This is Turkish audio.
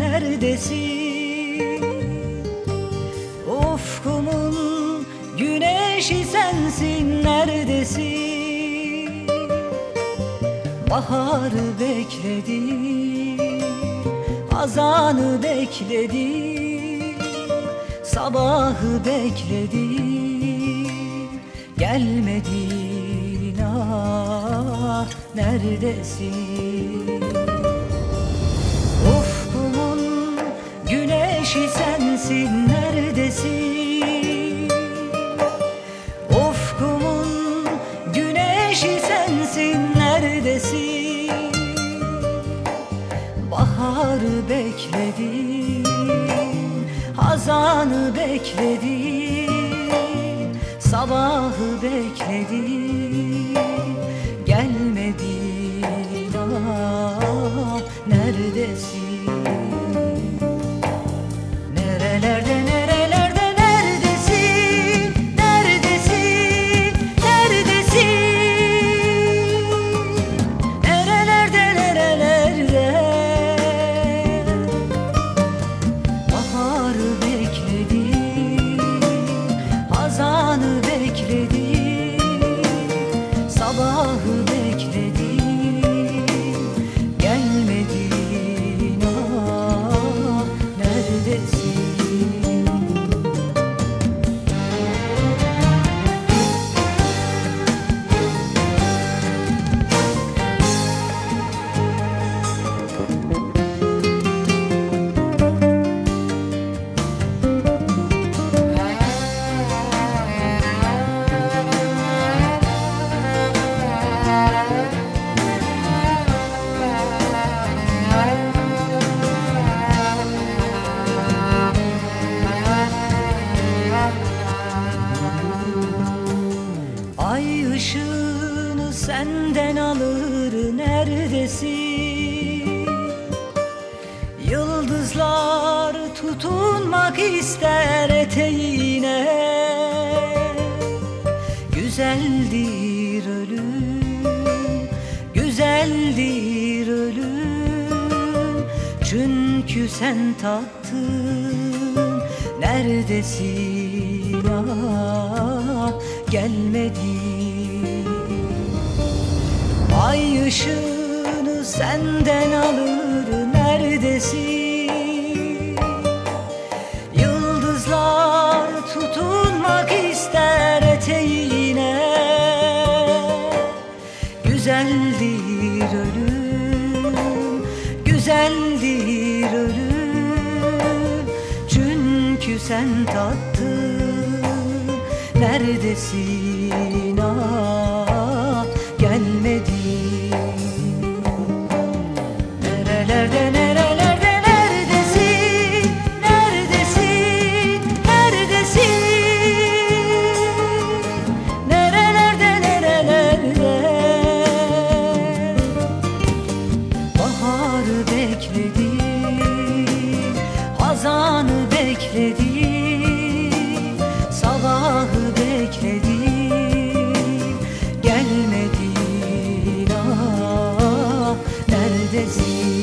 neredesin? Ufkumun güneşi sensin neredesin? Baharı bekledim, azanı bekledim, sabahı bekledim, gelmedin ah neredesin? Sensin neredesin? Ufkumun güneşi sensin neredesin? Baharı bekledim, hazanı bekledim, sabahı bekledim, Nerelerde alır neredesin? Yıldızlar tutunmak ister eteğine. Güzeldir ölüm, güzeldir ölüm. Çünkü sen tattın neredesin? Ah gelmedin Ay ışığını senden alır neredesin? Yıldızlar tutunmak ister eteğine Güzeldir ölüm, güzeldir ölüm Çünkü sen tattın neredesin? Nerelerde nerelerde neredesin? Neredesin? Neredesin? Nerelerde nerelerde? Baharı bekledim Hazanı bekledim. 自己。